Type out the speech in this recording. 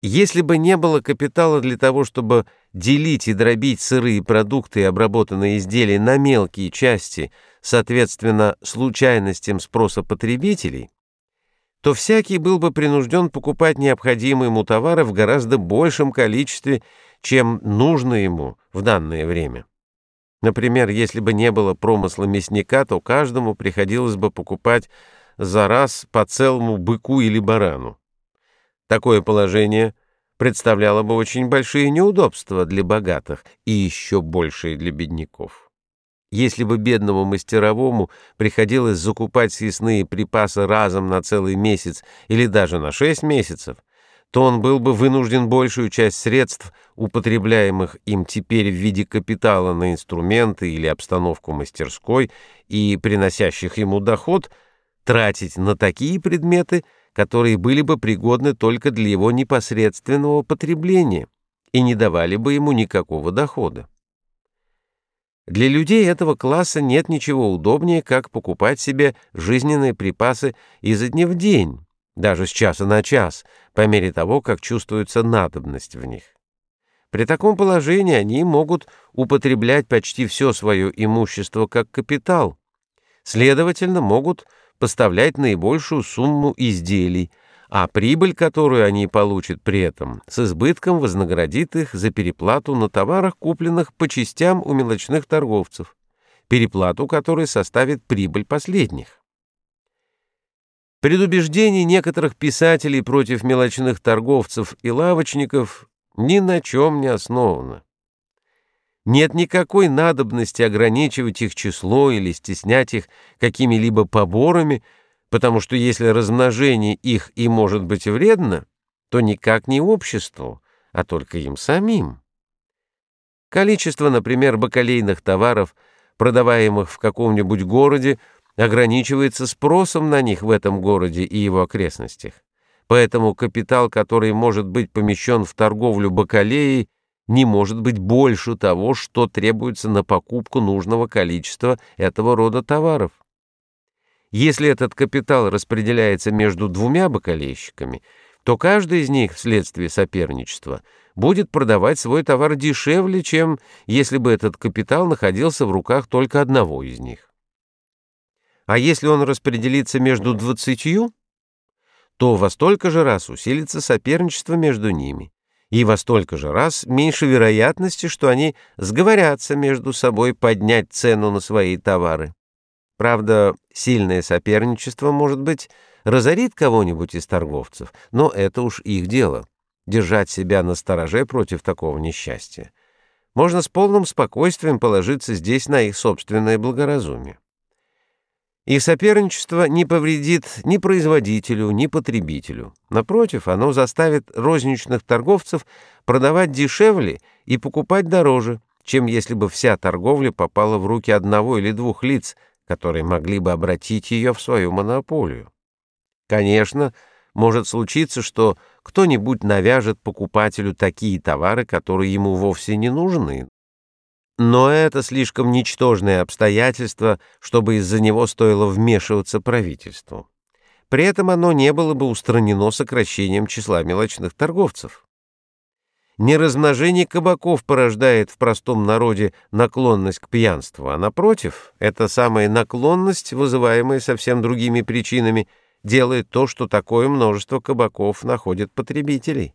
Если бы не было капитала для того, чтобы делить и дробить сырые продукты и обработанные изделия на мелкие части, соответственно, случайностям спроса потребителей, то всякий был бы принужден покупать необходимые ему товары в гораздо большем количестве, чем нужно ему в данное время. Например, если бы не было промысла мясника, то каждому приходилось бы покупать за раз по целому быку или барану. Такое положение представляло бы очень большие неудобства для богатых и еще большие для бедняков. Если бы бедному мастеровому приходилось закупать съестные припасы разом на целый месяц или даже на шесть месяцев, то он был бы вынужден большую часть средств, употребляемых им теперь в виде капитала на инструменты или обстановку мастерской и приносящих ему доход, тратить на такие предметы, которые были бы пригодны только для его непосредственного потребления и не давали бы ему никакого дохода. Для людей этого класса нет ничего удобнее, как покупать себе жизненные припасы изо дня в день, даже с часа на час, по мере того, как чувствуется надобность в них. При таком положении они могут употреблять почти все свое имущество как капитал, следовательно, могут поставлять наибольшую сумму изделий, а прибыль, которую они получат при этом, с избытком вознаградит их за переплату на товарах, купленных по частям у мелочных торговцев, переплату которой составит прибыль последних. Предубеждений некоторых писателей против мелочных торговцев и лавочников ни на чем не основано. Нет никакой надобности ограничивать их число или стеснять их какими-либо поборами, потому что если размножение их и может быть вредно, то никак не обществу, а только им самим. Количество, например, бакалейных товаров, продаваемых в каком-нибудь городе, ограничивается спросом на них в этом городе и его окрестностях. Поэтому капитал, который может быть помещен в торговлю бакалеей, не может быть больше того, что требуется на покупку нужного количества этого рода товаров. Если этот капитал распределяется между двумя бакалейщиками, то каждый из них вследствие соперничества будет продавать свой товар дешевле, чем если бы этот капитал находился в руках только одного из них. А если он распределится между двадцатью, то во столько же раз усилится соперничество между ними и во столько же раз меньше вероятности, что они сговорятся между собой поднять цену на свои товары. Правда, сильное соперничество, может быть, разорит кого-нибудь из торговцев, но это уж их дело — держать себя на стороже против такого несчастья. Можно с полным спокойствием положиться здесь на их собственное благоразумие. Их соперничество не повредит ни производителю, ни потребителю. Напротив, оно заставит розничных торговцев продавать дешевле и покупать дороже, чем если бы вся торговля попала в руки одного или двух лиц, которые могли бы обратить ее в свою монополию. Конечно, может случиться, что кто-нибудь навяжет покупателю такие товары, которые ему вовсе не нужны, но это слишком ничтожное обстоятельство, чтобы из-за него стоило вмешиваться правительству. При этом оно не было бы устранено сокращением числа мелочных торговцев. Не размножение кабаков порождает в простом народе наклонность к пьянству, а напротив, эта самая наклонность, вызываемая совсем другими причинами, делает то, что такое множество кабаков находит потребителей.